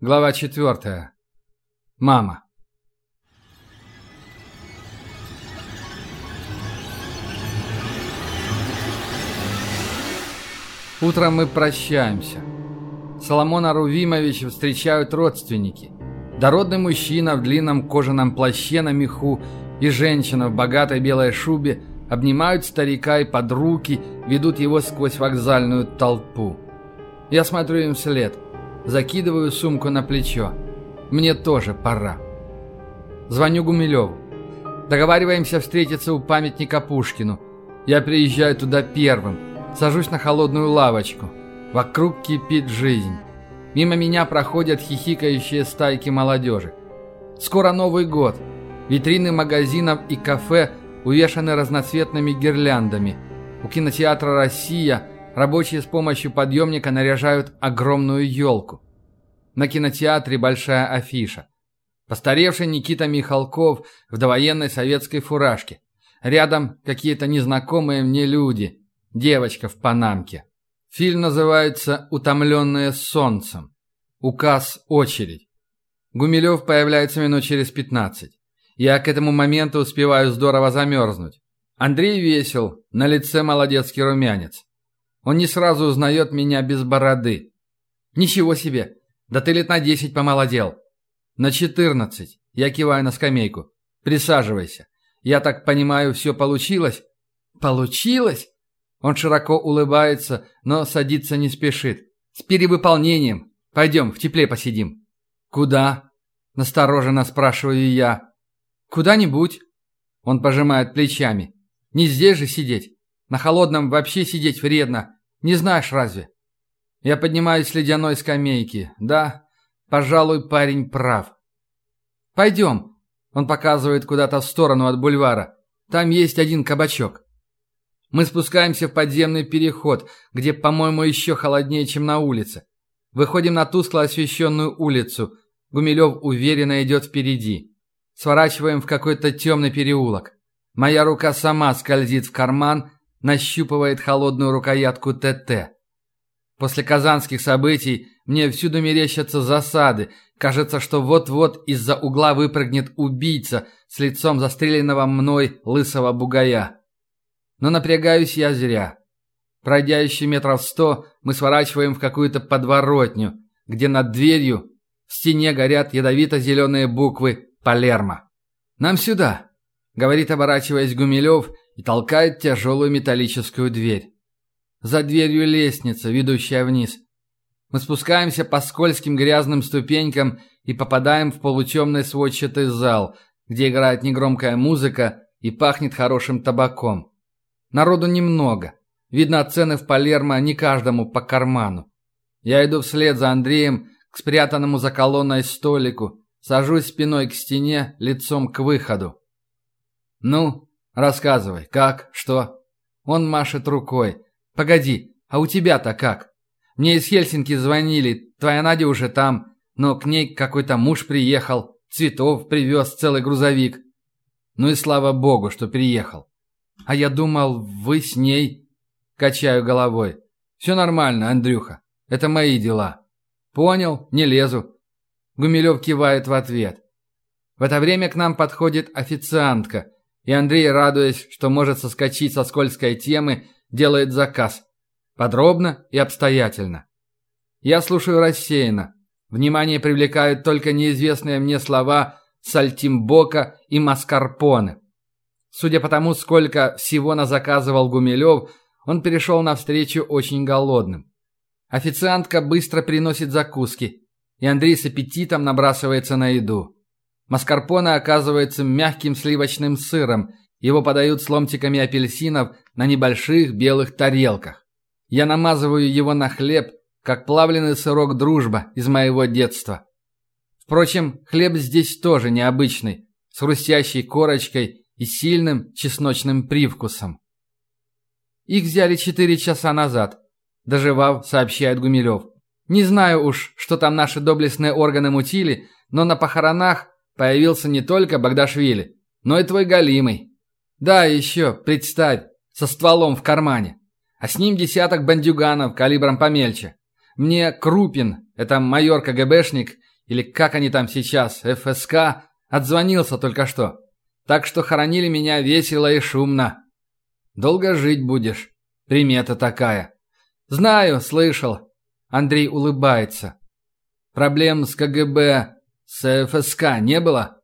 Глава четвертая. Мама. Утром мы прощаемся. Соломона Рувимовича встречают родственники. Дородный мужчина в длинном кожаном плаще на меху и женщина в богатой белой шубе обнимают старика и под руки ведут его сквозь вокзальную толпу. Я смотрю им вслед – Закидываю сумку на плечо. Мне тоже пора. Звоню Гумилеву. Договариваемся встретиться у памятника Пушкину. Я приезжаю туда первым. Сажусь на холодную лавочку. Вокруг кипит жизнь. Мимо меня проходят хихикающие стайки молодежи. Скоро Новый год. Витрины магазинов и кафе увешаны разноцветными гирляндами. У кинотеатра «Россия» Рабочие с помощью подъемника наряжают огромную елку. На кинотеатре большая афиша. Постаревший Никита Михалков в довоенной советской фуражке. Рядом какие-то незнакомые мне люди. Девочка в панамке. Фильм называется «Утомленные солнцем». Указ «Очередь». Гумилев появляется минут через пятнадцать. Я к этому моменту успеваю здорово замерзнуть. Андрей весел, на лице молодецкий румянец. Он не сразу узнает меня без бороды. Ничего себе! Да ты лет на десять помолодел. На четырнадцать. Я киваю на скамейку. Присаживайся. Я так понимаю, все получилось? Получилось? Он широко улыбается, но садиться не спешит. С перевыполнением. Пойдем, в тепле посидим. Куда? Настороженно спрашиваю я. Куда-нибудь. Он пожимает плечами. Не здесь же сидеть. На холодном вообще сидеть вредно. Не знаешь разве? Я поднимаюсь с ледяной скамейки. Да, пожалуй, парень прав. Пойдем. Он показывает куда-то в сторону от бульвара. Там есть один кабачок. Мы спускаемся в подземный переход, где, по-моему, еще холоднее, чем на улице. Выходим на тускло освещенную улицу. Гумилев уверенно идет впереди. Сворачиваем в какой-то темный переулок. Моя рука сама скользит в карман, нащупывает холодную рукоятку ТТ. После казанских событий мне всюду мерещатся засады. Кажется, что вот-вот из-за угла выпрыгнет убийца с лицом застреленного мной лысого бугая. Но напрягаюсь я зря. Пройдя еще метров сто, мы сворачиваем в какую-то подворотню, где над дверью в стене горят ядовито-зеленые буквы «Палермо». «Нам сюда», — говорит, оборачиваясь Гумилев и толкает тяжелую металлическую дверь. За дверью лестница, ведущая вниз. Мы спускаемся по скользким грязным ступенькам и попадаем в полутемный сводчатый зал, где играет негромкая музыка и пахнет хорошим табаком. Народу немного. Видно, цены в Палермо не каждому по карману. Я иду вслед за Андреем к спрятанному за колонной столику, сажусь спиной к стене, лицом к выходу. «Ну, Рассказывай, как, что?» Он машет рукой. «Погоди, а у тебя-то как? Мне из Хельсинки звонили, твоя Надя уже там, но к ней какой-то муж приехал, цветов привез целый грузовик. Ну и слава богу, что приехал. А я думал, вы с ней...» Качаю головой. «Все нормально, Андрюха, это мои дела». «Понял, не лезу». Гумилев кивает в ответ. В это время к нам подходит официантка – и Андрей, радуясь, что может соскочить со скользкой темы, делает заказ. Подробно и обстоятельно. Я слушаю рассеянно. Внимание привлекают только неизвестные мне слова «сальтимбока» и «маскарпоне». Судя по тому, сколько всего назаказывал Гумилев, он перешел навстречу очень голодным. Официантка быстро приносит закуски, и Андрей с аппетитом набрасывается на еду. Маскарпоне оказывается мягким сливочным сыром. Его подают с ломтиками апельсинов на небольших белых тарелках. Я намазываю его на хлеб, как плавленый сырок дружба из моего детства. Впрочем, хлеб здесь тоже необычный, с хрустящей корочкой и сильным чесночным привкусом. Их взяли четыре часа назад, доживав, сообщает Гумилев. Не знаю уж, что там наши доблестные органы мутили, но на похоронах Появился не только Багдашвили, но и твой Галимый. Да, еще, представь, со стволом в кармане. А с ним десяток бандюганов калибром помельче. Мне Крупин, это майор КГБшник, или как они там сейчас, ФСК, отзвонился только что. Так что хоронили меня весело и шумно. Долго жить будешь. Примета такая. Знаю, слышал. Андрей улыбается. Проблем с КГБ, с ФСК не было?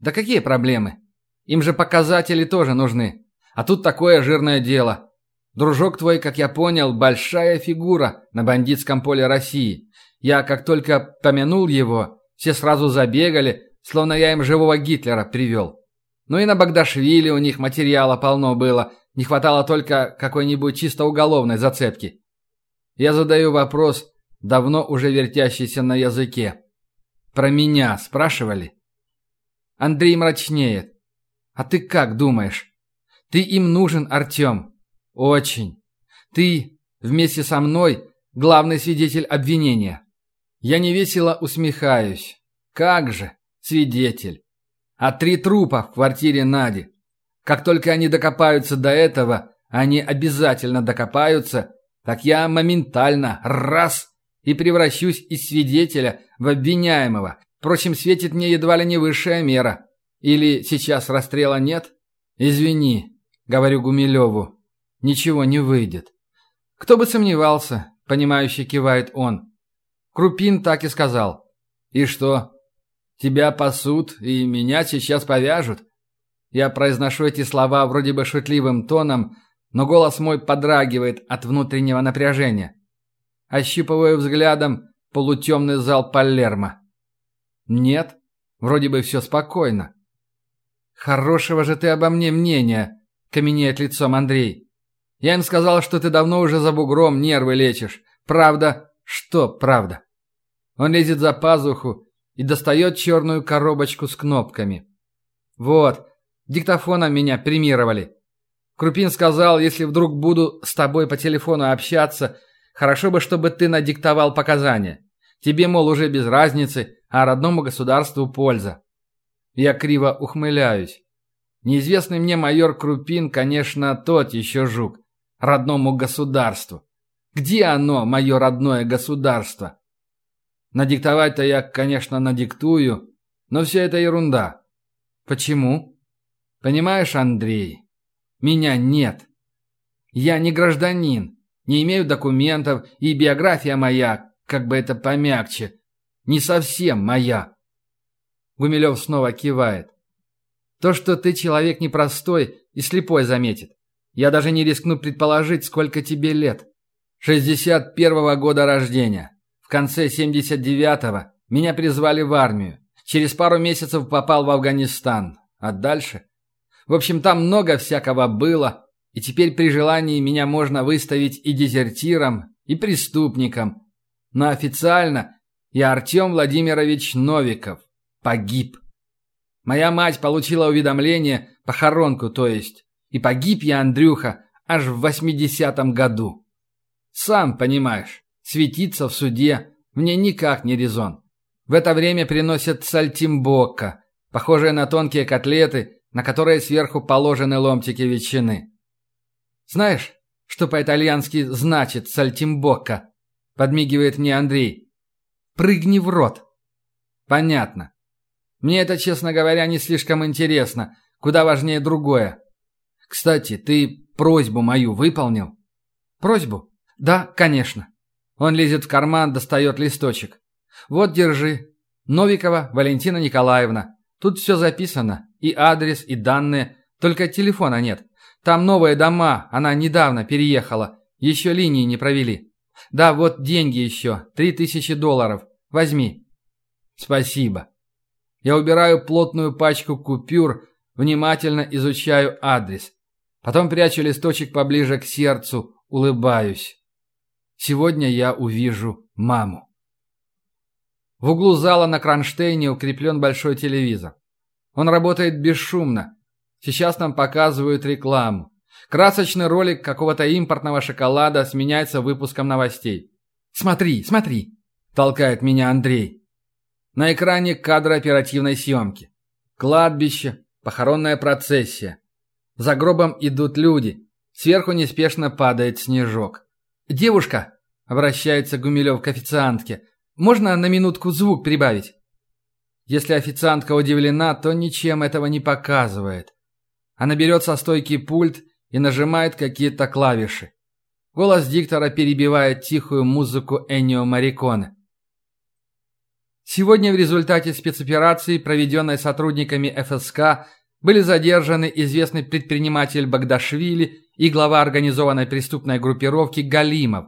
Да какие проблемы? Им же показатели тоже нужны. А тут такое жирное дело. Дружок твой, как я понял, большая фигура на бандитском поле России. Я как только помянул его, все сразу забегали, словно я им живого Гитлера привел. Ну и на Багдашвили у них материала полно было, не хватало только какой-нибудь чисто уголовной зацепки. Я задаю вопрос, давно уже вертящийся на языке. Про меня спрашивали? Андрей мрачнеет. А ты как думаешь? Ты им нужен, Артем. Очень. Ты, вместе со мной, главный свидетель обвинения. Я невесело усмехаюсь. Как же, свидетель. А три трупа в квартире Нади. Как только они докопаются до этого, они обязательно докопаются, так я моментально, раз, и превращусь из свидетеля в обвиняемого. Впрочем, светит мне едва ли не высшая мера. Или сейчас расстрела нет? Извини, говорю Гумилеву. Ничего не выйдет. Кто бы сомневался, понимающе кивает он. Крупин так и сказал. И что? Тебя пасут и меня сейчас повяжут? Я произношу эти слова вроде бы шутливым тоном, но голос мой подрагивает от внутреннего напряжения. Ощупываю взглядом полутемный зал Палермо. Нет, вроде бы все спокойно. «Хорошего же ты обо мне мнения», — каменеет лицом Андрей. «Я им сказал, что ты давно уже за бугром нервы лечишь. Правда? Что правда?» Он лезет за пазуху и достает черную коробочку с кнопками. «Вот, диктофоном меня премировали. Крупин сказал, если вдруг буду с тобой по телефону общаться, хорошо бы, чтобы ты надиктовал показания. Тебе, мол, уже без разницы, а родному государству польза. Я криво ухмыляюсь. Неизвестный мне майор Крупин, конечно, тот еще жук. Родному государству. Где оно, мое родное государство? Надиктовать-то я, конечно, надиктую, но все это ерунда. Почему? Понимаешь, Андрей, меня нет. Я не гражданин, не имею документов, и биография моя, как бы это помягче, не совсем моя. Гумилев снова кивает. То, что ты человек непростой и слепой заметит. Я даже не рискну предположить, сколько тебе лет. 61-го года рождения. В конце 79-го меня призвали в армию. Через пару месяцев попал в Афганистан. А дальше? В общем, там много всякого было. И теперь при желании меня можно выставить и дезертиром, и преступником. Но официально я Артем Владимирович Новиков погиб. Моя мать получила уведомление, похоронку, то есть. И погиб я, Андрюха, аж в восьмидесятом году. Сам понимаешь, светиться в суде мне никак не резон. В это время приносят сальтимбокко, похожие на тонкие котлеты, на которые сверху положены ломтики ветчины. Знаешь, что по-итальянски значит сальтимбокко? Подмигивает мне Андрей. Прыгни в рот. Понятно. Мне это, честно говоря, не слишком интересно. Куда важнее другое. Кстати, ты просьбу мою выполнил? Просьбу? Да, конечно. Он лезет в карман, достает листочек. Вот, держи. Новикова Валентина Николаевна. Тут все записано. И адрес, и данные. Только телефона нет. Там новые дома. Она недавно переехала. Еще линии не провели. Да, вот деньги еще. Три тысячи долларов. Возьми. Спасибо. Я убираю плотную пачку купюр, внимательно изучаю адрес. Потом прячу листочек поближе к сердцу, улыбаюсь. Сегодня я увижу маму. В углу зала на кронштейне укреплен большой телевизор. Он работает бесшумно. Сейчас нам показывают рекламу. Красочный ролик какого-то импортного шоколада сменяется выпуском новостей. «Смотри, смотри!» – толкает меня Андрей. На экране кадры оперативной съемки. Кладбище, похоронная процессия. За гробом идут люди. Сверху неспешно падает снежок. «Девушка!» – обращается Гумилев к официантке. «Можно на минутку звук прибавить?» Если официантка удивлена, то ничем этого не показывает. Она берет со стойки пульт и нажимает какие-то клавиши. Голос диктора перебивает тихую музыку Эннио Мариконе. Сегодня в результате спецоперации, проведенной сотрудниками ФСК, были задержаны известный предприниматель Багдашвили и глава организованной преступной группировки Галимов.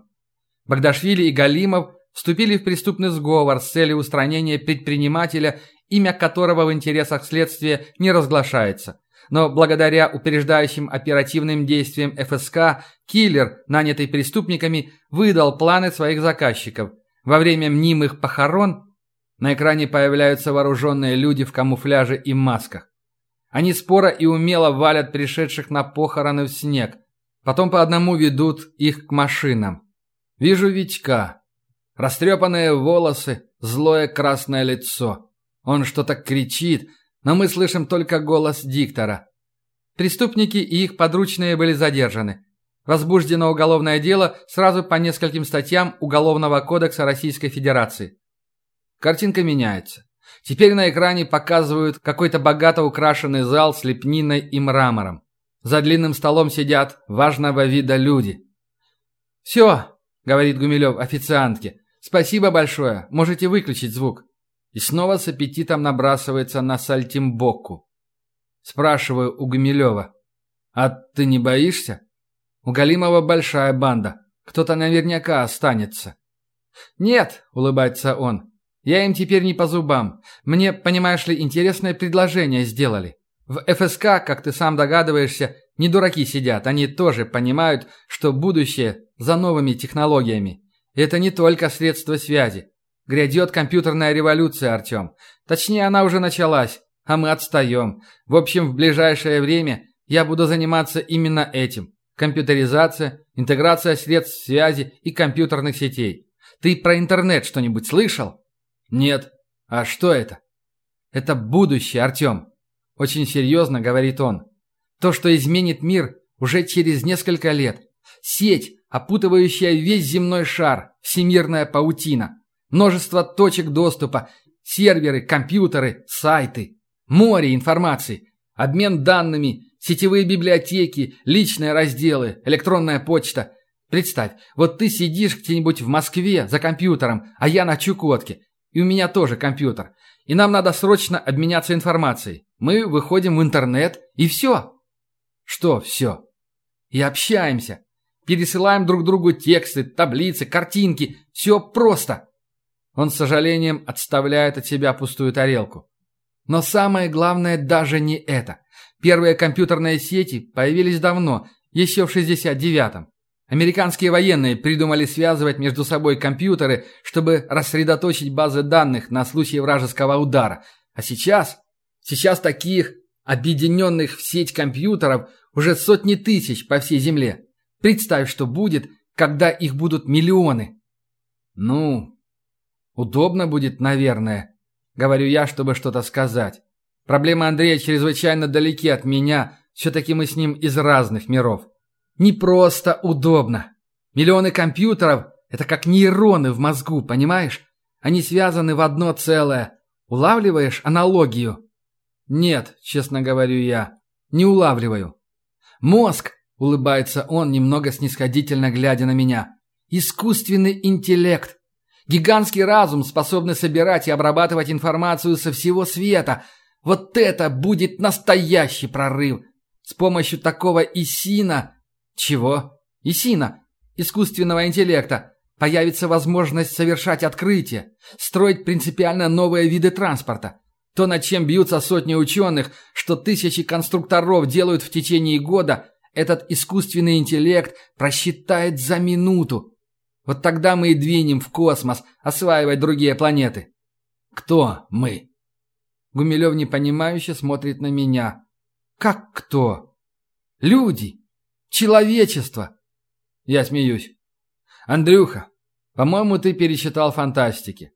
Багдашвили и Галимов вступили в преступный сговор с целью устранения предпринимателя, имя которого в интересах следствия не разглашается. Но благодаря упреждающим оперативным действиям ФСК, киллер, нанятый преступниками, выдал планы своих заказчиков. Во время мнимых похорон на экране появляются вооруженные люди в камуфляже и масках. Они споро и умело валят пришедших на похороны в снег. Потом по одному ведут их к машинам. Вижу Витька. Растрепанные волосы, злое красное лицо. Он что-то кричит, но мы слышим только голос диктора. Преступники и их подручные были задержаны. Возбуждено уголовное дело сразу по нескольким статьям Уголовного кодекса Российской Федерации. Картинка меняется. Теперь на экране показывают какой-то богато украшенный зал с лепниной и мрамором. За длинным столом сидят важного вида люди. «Все», — говорит Гумилев официантке, — «спасибо большое, можете выключить звук». И снова с аппетитом набрасывается на сальтимбоку. Спрашиваю у Гумилева, «А ты не боишься?» «У Галимова большая банда, кто-то наверняка останется». «Нет», — улыбается он, я им теперь не по зубам. Мне, понимаешь ли, интересное предложение сделали. В ФСК, как ты сам догадываешься, не дураки сидят. Они тоже понимают, что будущее за новыми технологиями. это не только средства связи. Грядет компьютерная революция, Артем. Точнее, она уже началась, а мы отстаем. В общем, в ближайшее время я буду заниматься именно этим. Компьютеризация, интеграция средств связи и компьютерных сетей. Ты про интернет что-нибудь слышал? «Нет. А что это?» «Это будущее, Артем», – очень серьезно говорит он. «То, что изменит мир уже через несколько лет. Сеть, опутывающая весь земной шар, всемирная паутина. Множество точек доступа, серверы, компьютеры, сайты. Море информации, обмен данными, сетевые библиотеки, личные разделы, электронная почта. Представь, вот ты сидишь где-нибудь в Москве за компьютером, а я на Чукотке. И у меня тоже компьютер. И нам надо срочно обменяться информацией. Мы выходим в интернет, и все. Что все? И общаемся. Пересылаем друг другу тексты, таблицы, картинки. Все просто. Он с сожалением отставляет от себя пустую тарелку. Но самое главное даже не это. Первые компьютерные сети появились давно, еще в 69-м. Американские военные придумали связывать между собой компьютеры, чтобы рассредоточить базы данных на случай вражеского удара. А сейчас? Сейчас таких, объединенных в сеть компьютеров, уже сотни тысяч по всей Земле. Представь, что будет, когда их будут миллионы. Ну, удобно будет, наверное, говорю я, чтобы что-то сказать. Проблемы Андрея чрезвычайно далеки от меня, все-таки мы с ним из разных миров. Не просто удобно. Миллионы компьютеров – это как нейроны в мозгу, понимаешь? Они связаны в одно целое. Улавливаешь аналогию? Нет, честно говорю я, не улавливаю. Мозг, улыбается он, немного снисходительно глядя на меня. Искусственный интеллект. Гигантский разум, способный собирать и обрабатывать информацию со всего света. Вот это будет настоящий прорыв. С помощью такого ИСИНа чего? Исина, искусственного интеллекта. Появится возможность совершать открытия, строить принципиально новые виды транспорта. То, над чем бьются сотни ученых, что тысячи конструкторов делают в течение года, этот искусственный интеллект просчитает за минуту. Вот тогда мы и двинем в космос, осваивать другие планеты. Кто мы? Гумилев непонимающе смотрит на меня. Как кто? Люди. Человечество!» Я смеюсь. «Андрюха, по-моему, ты перечитал фантастики.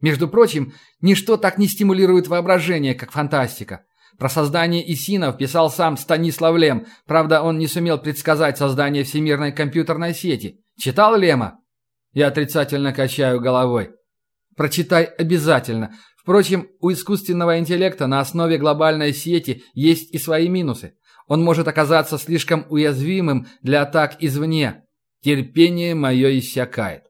Между прочим, ничто так не стимулирует воображение, как фантастика. Про создание Исинов писал сам Станислав Лем, правда, он не сумел предсказать создание всемирной компьютерной сети. Читал Лема? Я отрицательно качаю головой. Прочитай обязательно. Впрочем, у искусственного интеллекта на основе глобальной сети есть и свои минусы. Он может оказаться слишком уязвимым для атак извне. Терпение мое иссякает.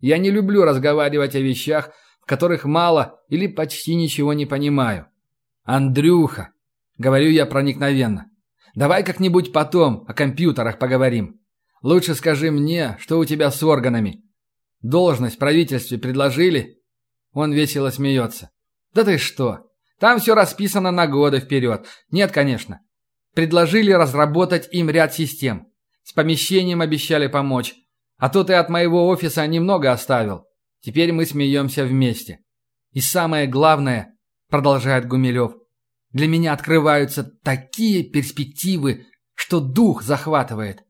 Я не люблю разговаривать о вещах, в которых мало или почти ничего не понимаю. «Андрюха», — говорю я проникновенно, — «давай как-нибудь потом о компьютерах поговорим. Лучше скажи мне, что у тебя с органами. Должность в правительстве предложили?» Он весело смеется. «Да ты что? Там все расписано на годы вперед. Нет, конечно. Предложили разработать им ряд систем. С помещением обещали помочь. А то ты от моего офиса немного оставил. Теперь мы смеемся вместе. И самое главное, продолжает Гумилев, для меня открываются такие перспективы, что дух захватывает.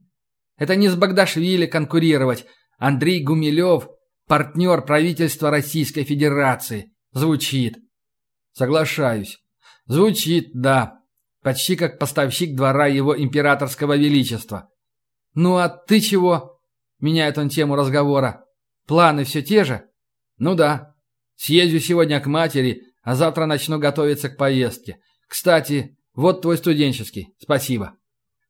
Это не с Багдашвили конкурировать. Андрей Гумилев – партнер правительства Российской Федерации. Звучит. Соглашаюсь. Звучит, да. Почти как поставщик двора его императорского величества. Ну а ты чего? Меняет он тему разговора. Планы все те же? Ну да. Съезжу сегодня к матери, а завтра начну готовиться к поездке. Кстати, вот твой студенческий. Спасибо.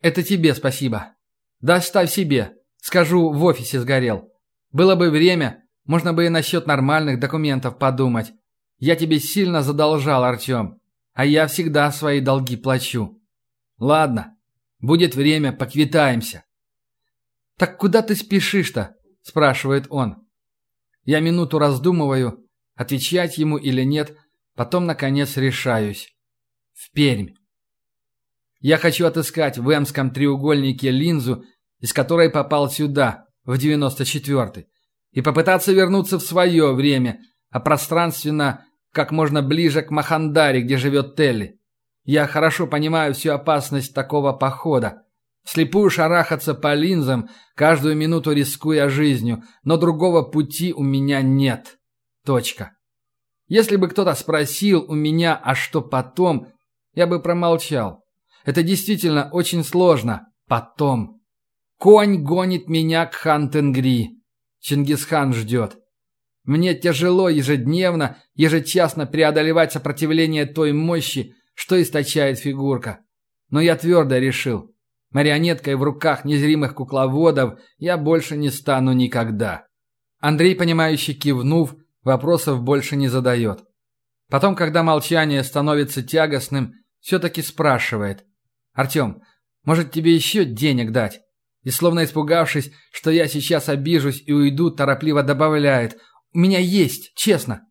Это тебе спасибо. Да ставь себе. Скажу, в офисе сгорел. Было бы время, можно бы и насчет нормальных документов подумать. Я тебе сильно задолжал, Артем. А я всегда свои долги плачу. Ладно, будет время, поквитаемся. Так куда ты спешишь-то? спрашивает он. Я минуту раздумываю, отвечать ему или нет, потом, наконец, решаюсь. В Пермь. Я хочу отыскать в Эмском треугольнике линзу, из которой попал сюда, в 94-й, и попытаться вернуться в свое время, а пространственно как можно ближе к Махандаре, где живет Телли. Я хорошо понимаю всю опасность такого похода, Слепую шарахаться по линзам, каждую минуту рискуя жизнью, но другого пути у меня нет. Точка. Если бы кто-то спросил у меня, а что потом, я бы промолчал. Это действительно очень сложно. Потом. Конь гонит меня к Хантенгри. Чингисхан ждет. Мне тяжело ежедневно, ежечасно преодолевать сопротивление той мощи, что источает фигурка. Но я твердо решил – Марионеткой в руках незримых кукловодов я больше не стану никогда. Андрей, понимающий кивнув, вопросов больше не задает. Потом, когда молчание становится тягостным, все-таки спрашивает. «Артем, может тебе еще денег дать?» И словно испугавшись, что я сейчас обижусь и уйду, торопливо добавляет. «У меня есть, честно».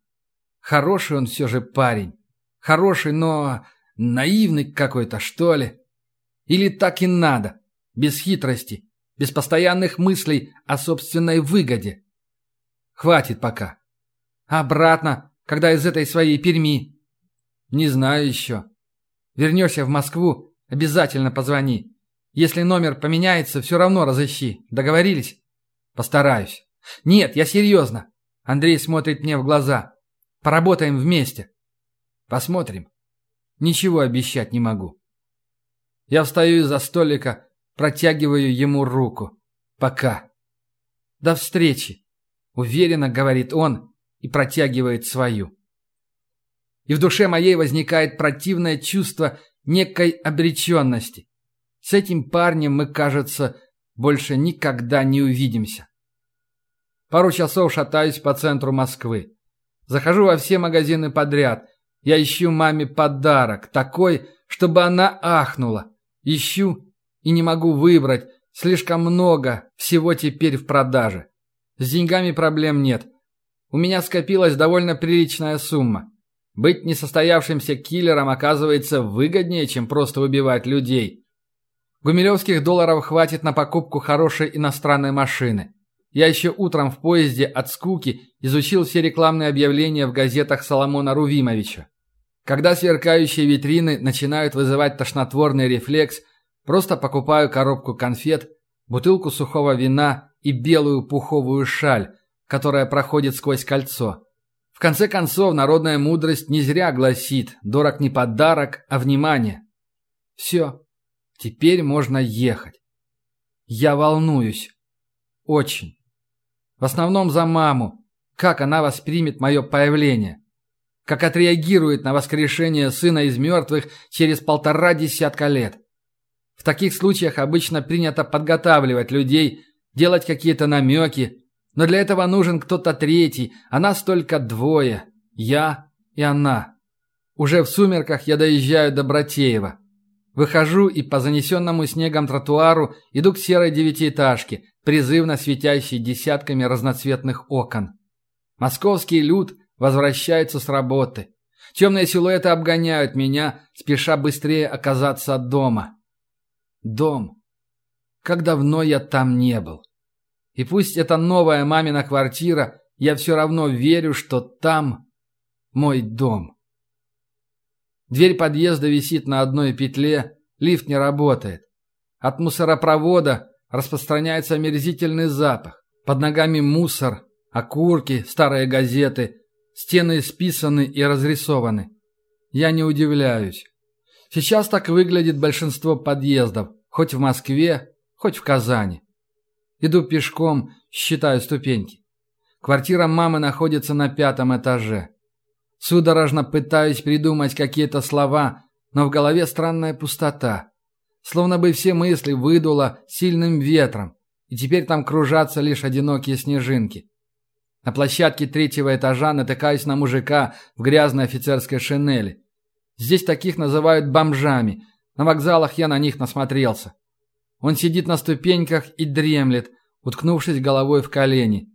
Хороший он все же парень. Хороший, но наивный какой-то, что ли. Или так и надо? Без хитрости, без постоянных мыслей о собственной выгоде. Хватит пока. Обратно, когда из этой своей Перми. Не знаю еще. Вернешься в Москву, обязательно позвони. Если номер поменяется, все равно разыщи. Договорились? Постараюсь. Нет, я серьезно. Андрей смотрит мне в глаза. Поработаем вместе. Посмотрим. Ничего обещать не могу. Я встаю из-за столика, протягиваю ему руку. Пока. До встречи. Уверенно говорит он и протягивает свою. И в душе моей возникает противное чувство некой обреченности. С этим парнем мы, кажется, больше никогда не увидимся. Пару часов шатаюсь по центру Москвы. Захожу во все магазины подряд. Я ищу маме подарок, такой, чтобы она ахнула. Ищу и не могу выбрать. Слишком много всего теперь в продаже. С деньгами проблем нет. У меня скопилась довольно приличная сумма. Быть несостоявшимся киллером оказывается выгоднее, чем просто убивать людей. Гумилевских долларов хватит на покупку хорошей иностранной машины. Я еще утром в поезде от скуки изучил все рекламные объявления в газетах Соломона Рувимовича. Когда сверкающие витрины начинают вызывать тошнотворный рефлекс, просто покупаю коробку конфет, бутылку сухого вина и белую пуховую шаль, которая проходит сквозь кольцо. В конце концов, народная мудрость не зря гласит «дорог не подарок, а внимание». Все, теперь можно ехать. Я волнуюсь. Очень. В основном за маму. Как она воспримет мое появление. как отреагирует на воскрешение сына из мертвых через полтора десятка лет. В таких случаях обычно принято подготавливать людей, делать какие-то намеки, но для этого нужен кто-то третий, а нас только двое – я и она. Уже в сумерках я доезжаю до Братеева. Выхожу и по занесенному снегом тротуару иду к серой девятиэтажке, призывно светящей десятками разноцветных окон. Московский люд возвращается с работы. Темные силуэты обгоняют меня, спеша быстрее оказаться дома. Дом. Как давно я там не был. И пусть это новая мамина квартира, я все равно верю, что там мой дом. Дверь подъезда висит на одной петле, лифт не работает. От мусоропровода распространяется омерзительный запах. Под ногами мусор, окурки, старые газеты. Стены списаны и разрисованы. Я не удивляюсь. Сейчас так выглядит большинство подъездов, хоть в Москве, хоть в Казани. Иду пешком, считаю ступеньки. Квартира мамы находится на пятом этаже. Судорожно пытаюсь придумать какие-то слова, но в голове странная пустота. Словно бы все мысли выдуло сильным ветром, и теперь там кружатся лишь одинокие снежинки. На площадке третьего этажа натыкаюсь на мужика в грязной офицерской шинели. Здесь таких называют бомжами. На вокзалах я на них насмотрелся. Он сидит на ступеньках и дремлет, уткнувшись головой в колени.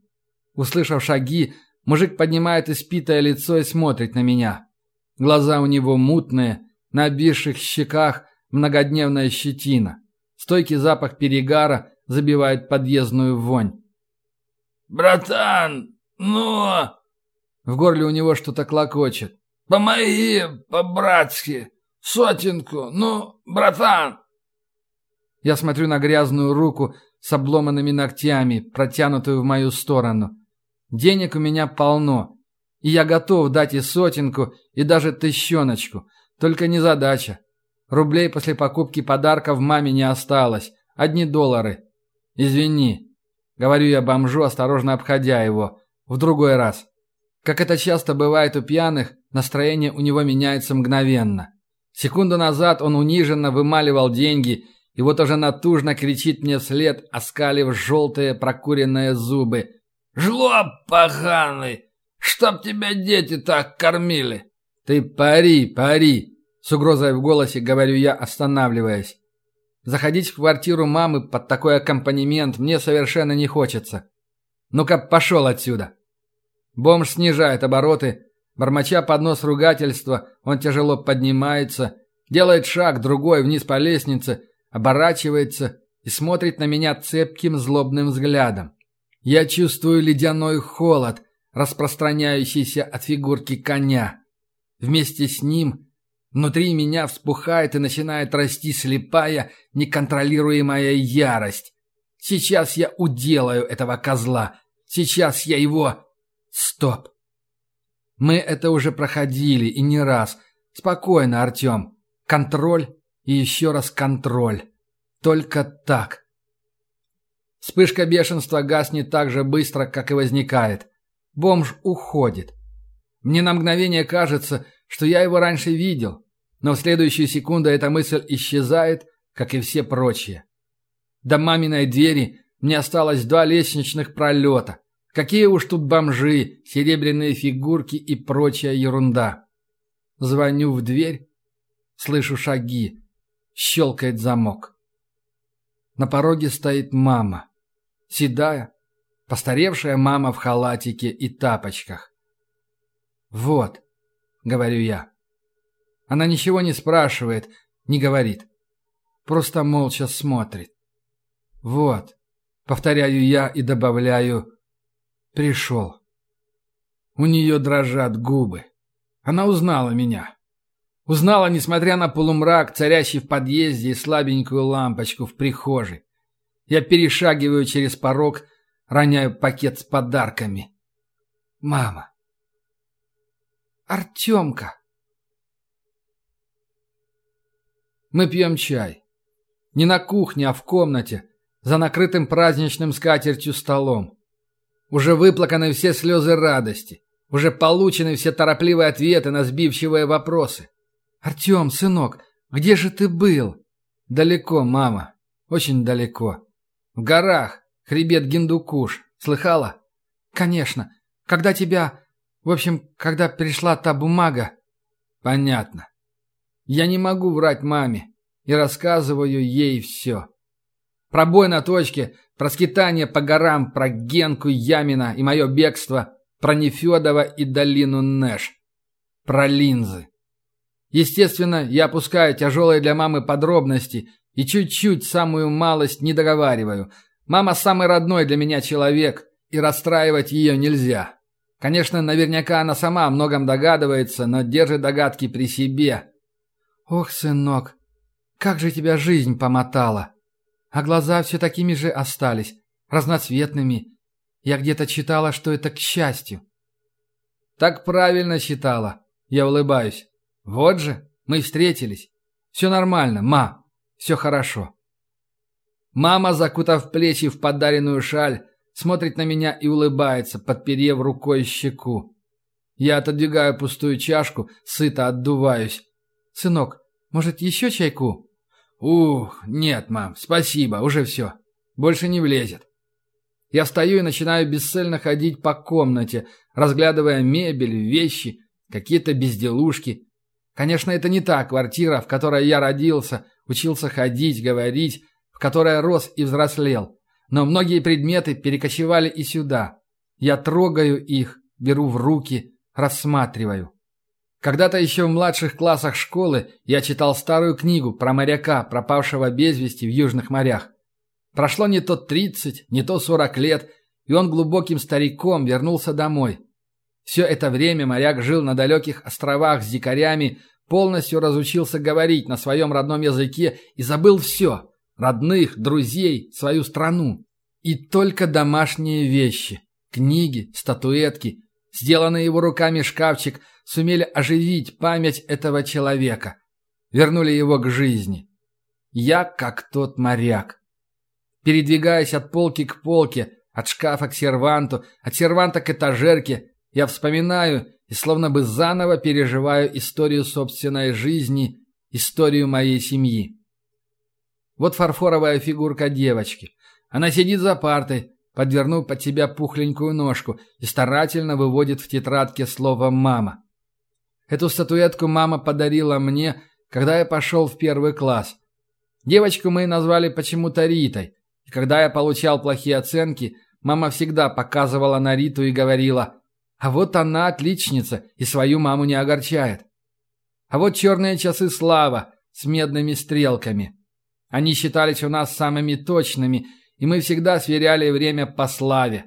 Услышав шаги, Мужик поднимает испитое лицо и смотрит на меня. Глаза у него мутные, на обвисших щеках многодневная щетина. Стойкий запах перегара забивает подъездную вонь. «Братан, ну...» В горле у него что-то клокочет. «Помоги по-братски! Сотенку! Ну, братан!» Я смотрю на грязную руку с обломанными ногтями, протянутую в мою сторону. Денег у меня полно, и я готов дать и сотенку, и даже тыщеночку. Только не задача. Рублей после покупки подарков маме не осталось. Одни доллары. Извини. Говорю я бомжу, осторожно обходя его. В другой раз. Как это часто бывает у пьяных, настроение у него меняется мгновенно. Секунду назад он униженно вымаливал деньги, и вот уже натужно кричит мне вслед, оскалив желтые прокуренные зубы – Жлоб поганый! Чтоб тебя дети так кормили!» «Ты пари, пари!» С угрозой в голосе говорю я, останавливаясь. Заходить в квартиру мамы под такой аккомпанемент мне совершенно не хочется. Ну-ка, пошел отсюда. Бомж снижает обороты. Бормоча под нос ругательства, он тяжело поднимается, делает шаг другой вниз по лестнице, оборачивается и смотрит на меня цепким злобным взглядом. Я чувствую ледяной холод, распространяющийся от фигурки коня. Вместе с ним внутри меня вспухает и начинает расти слепая, неконтролируемая ярость. Сейчас я уделаю этого козла. Сейчас я его... Стоп. Мы это уже проходили и не раз. Спокойно, Артем. Контроль и еще раз контроль. Только так. Вспышка бешенства гаснет так же быстро, как и возникает. Бомж уходит. Мне на мгновение кажется, что я его раньше видел, но в следующую секунду эта мысль исчезает, как и все прочие. До маминой двери мне осталось два лестничных пролета. Какие уж тут бомжи, серебряные фигурки и прочая ерунда. Звоню в дверь, слышу шаги, щелкает замок. На пороге стоит мама. Седая, постаревшая мама в халатике и тапочках. «Вот», — говорю я. Она ничего не спрашивает, не говорит. Просто молча смотрит. «Вот», — повторяю я и добавляю «пришел». У нее дрожат губы. Она узнала меня. Узнала, несмотря на полумрак, царящий в подъезде и слабенькую лампочку в прихожей. Я перешагиваю через порог, роняю пакет с подарками. Мама. Артемка. Мы пьем чай. Не на кухне, а в комнате, за накрытым праздничным скатертью столом. Уже выплаканы все слезы радости. Уже получены все торопливые ответы на сбивчивые вопросы. «Артем, сынок, где же ты был?» «Далеко, мама. Очень далеко. В горах. Хребет Гиндукуш. Слыхала?» «Конечно. Когда тебя... В общем, когда пришла та бумага...» «Понятно. Я не могу врать маме и рассказываю ей все. Про бой на точке, про скитание по горам, про Генку Ямина и мое бегство, про Нефедова и долину Нэш, про линзы. Естественно, я опускаю тяжелые для мамы подробности и чуть-чуть, самую малость, не договариваю. Мама самый родной для меня человек, и расстраивать ее нельзя. Конечно, наверняка она сама о многом догадывается, но держит догадки при себе. «Ох, сынок, как же тебя жизнь помотала! А глаза все такими же остались, разноцветными. Я где-то читала, что это к счастью». «Так правильно читала», — я улыбаюсь. «Вот же, мы встретились. Все нормально, ма, все хорошо». Мама, закутав плечи в подаренную шаль, смотрит на меня и улыбается, подперев рукой щеку. Я отодвигаю пустую чашку, сыто отдуваюсь. «Сынок, может, еще чайку?» «Ух, нет, мам, спасибо, уже все. Больше не влезет». Я встаю и начинаю бесцельно ходить по комнате, разглядывая мебель, вещи, какие-то безделушки. Конечно, это не та квартира, в которой я родился, учился ходить, говорить, в которой рос и взрослел. Но многие предметы перекочевали и сюда. Я трогаю их, беру в руки, рассматриваю. Когда-то еще в младших классах школы я читал старую книгу про моряка, пропавшего без вести в южных морях. Прошло не то 30, не то 40 лет, и он глубоким стариком вернулся домой. Все это время моряк жил на далеких островах с дикарями, полностью разучился говорить на своем родном языке и забыл все родных, друзей, свою страну. И только домашние вещи, книги, статуэтки, сделанный его руками шкафчик сумели оживить память этого человека, вернули его к жизни. Я как тот моряк. Передвигаясь от полки к полке, от шкафа к серванту, от серванта к этажерке, я вспоминаю и словно бы заново переживаю историю собственной жизни, историю моей семьи. Вот фарфоровая фигурка девочки. Она сидит за партой, подвернув под себя пухленькую ножку и старательно выводит в тетрадке слово «мама». Эту статуэтку мама подарила мне, когда я пошел в первый класс. Девочку мы назвали почему-то Ритой, и когда я получал плохие оценки, мама всегда показывала на Риту и говорила «А вот она отличница и свою маму не огорчает». А вот черные часы слава с медными стрелками – они считались у нас самыми точными, и мы всегда сверяли время по славе.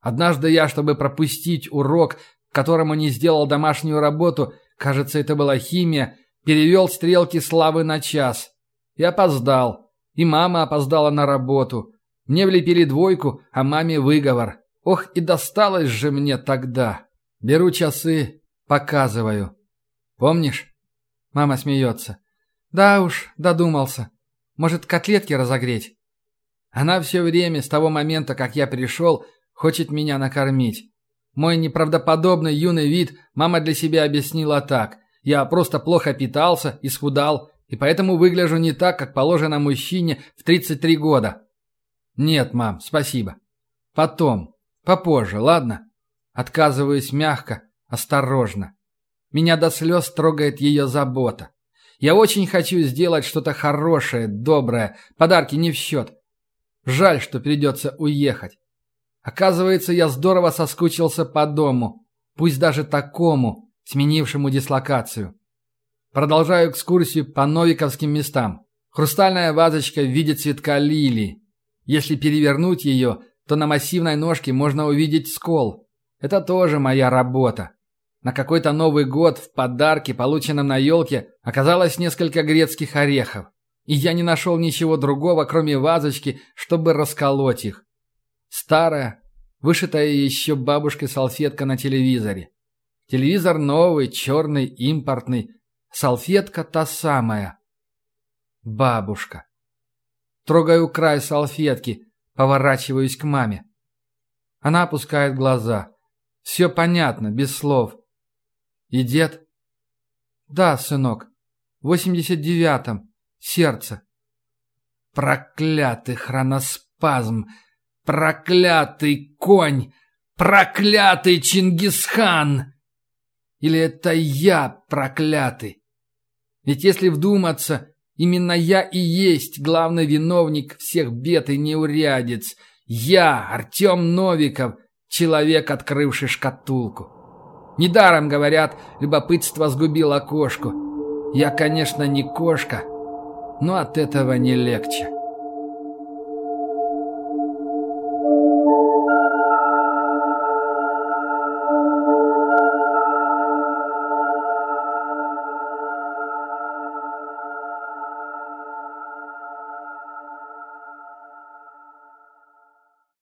Однажды я, чтобы пропустить урок, которому не сделал домашнюю работу, кажется, это была химия, перевел стрелки славы на час. И опоздал. И мама опоздала на работу. Мне влепили двойку, а маме выговор. Ох, и досталось же мне тогда. Беру часы, показываю. Помнишь? Мама смеется. Да уж, додумался. Может, котлетки разогреть? Она все время, с того момента, как я пришел, хочет меня накормить. Мой неправдоподобный юный вид мама для себя объяснила так. Я просто плохо питался, исхудал, и поэтому выгляжу не так, как положено мужчине в 33 года. Нет, мам, спасибо. Потом, попозже, ладно? Отказываюсь мягко, осторожно. Меня до слез трогает ее забота. Я очень хочу сделать что-то хорошее, доброе. Подарки не в счет. Жаль, что придется уехать. Оказывается, я здорово соскучился по дому. Пусть даже такому, сменившему дислокацию. Продолжаю экскурсию по новиковским местам. Хрустальная вазочка в виде цветка лилии. Если перевернуть ее, то на массивной ножке можно увидеть скол. Это тоже моя работа. На какой-то Новый год в подарке, полученном на елке, оказалось несколько грецких орехов. И я не нашел ничего другого, кроме вазочки, чтобы расколоть их. Старая, вышитая еще бабушкой салфетка на телевизоре. Телевизор новый, черный, импортный. Салфетка та самая. Бабушка. Трогаю край салфетки, поворачиваюсь к маме. Она опускает глаза. Все понятно, без слов. И дед? Да, сынок. В восемьдесят девятом. Сердце. Проклятый хроноспазм! Проклятый конь! Проклятый Чингисхан! Или это я проклятый? Ведь если вдуматься, именно я и есть главный виновник всех бед и неурядиц. Я, Артем Новиков, человек, открывший шкатулку. Недаром говорят, любопытство сгубило кошку. Я, конечно, не кошка, но от этого не легче.